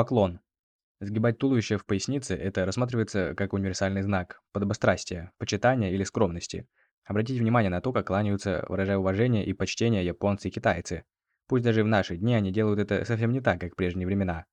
Поклон. Сгибать туловище в пояснице – это рассматривается как универсальный знак подобострастия, почитания или скромности. Обратите внимание на то, как кланяются, выражая уважение и почтение японцы и китайцы. Пусть даже в наши дни они делают это совсем не так, как в прежние времена.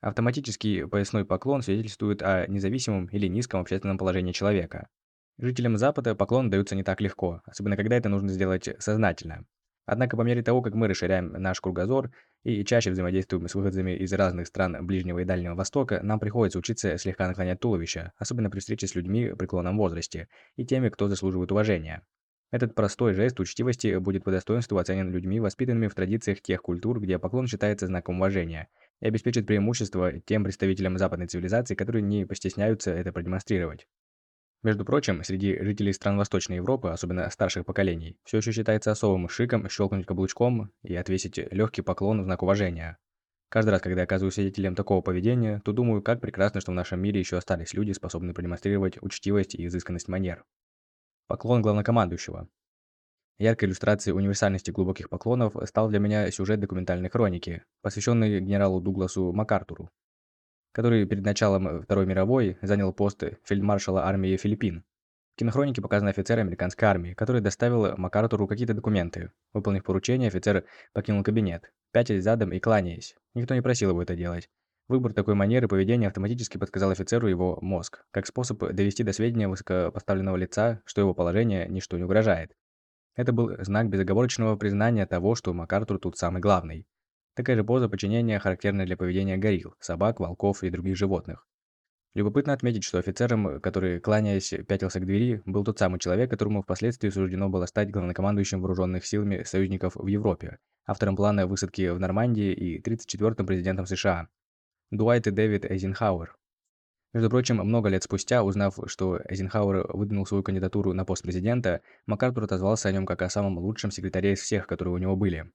Автоматический поясной поклон свидетельствует о независимом или низком общественном положении человека. Жителям Запада поклон даются не так легко, особенно когда это нужно сделать сознательно. Однако по мере того, как мы расширяем наш кругозор и чаще взаимодействуем с выходцами из разных стран Ближнего и Дальнего Востока, нам приходится учиться слегка наклонять туловище, особенно при встрече с людьми в преклонном возрасте и теми, кто заслуживает уважения. Этот простой жест учтивости будет по достоинству оценен людьми, воспитанными в традициях тех культур, где поклон считается знаком уважения, и обеспечит преимущество тем представителям западной цивилизации, которые не постесняются это продемонстрировать. Между прочим, среди жителей стран Восточной Европы, особенно старших поколений, все еще считается особым шиком щелкнуть каблучком и отвесить легкий поклон в знак уважения. Каждый раз, когда я оказываюсь свидетелем такого поведения, то думаю, как прекрасно, что в нашем мире еще остались люди, способные продемонстрировать учтивость и изысканность манер. Поклон главнокомандующего. Яркой иллюстрацией универсальности глубоких поклонов стал для меня сюжет документальной хроники, посвященный генералу Дугласу МакАртуру, который перед началом э, Второй мировой занял пост фельдмаршала армии Филиппин. В кинохронике показан офицер американской армии, который доставил МакАртуру какие-то документы. Выполнив поручение, офицер покинул кабинет, пятясь задом и кланяясь. Никто не просил его это делать. Выбор такой манеры поведения автоматически подсказал офицеру его мозг, как способ довести до сведения высокопоставленного лица, что его положение ничто не угрожает. Это был знак безоговорочного признания того, что МакАртур тут самый главный. Такая же поза подчинения характерна для поведения горилл, собак, волков и других животных. Любопытно отметить, что офицером, который, кланяясь, пятился к двери, был тот самый человек, которому впоследствии суждено было стать главнокомандующим вооруженных силами союзников в Европе, автором плана высадки в Нормандии и 34-м президентом США. Дуайт и Дэвид Эйзенхауэр. Между прочим, много лет спустя, узнав, что Эйзенхауэр выдвинул свою кандидатуру на пост президента, МакАртур отозвался о нем как о самом лучшем секретаре из всех, которые у него были.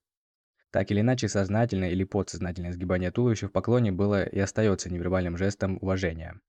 Так или иначе, сознательное или подсознательное сгибание туловища в поклоне было и остается невербальным жестом уважения.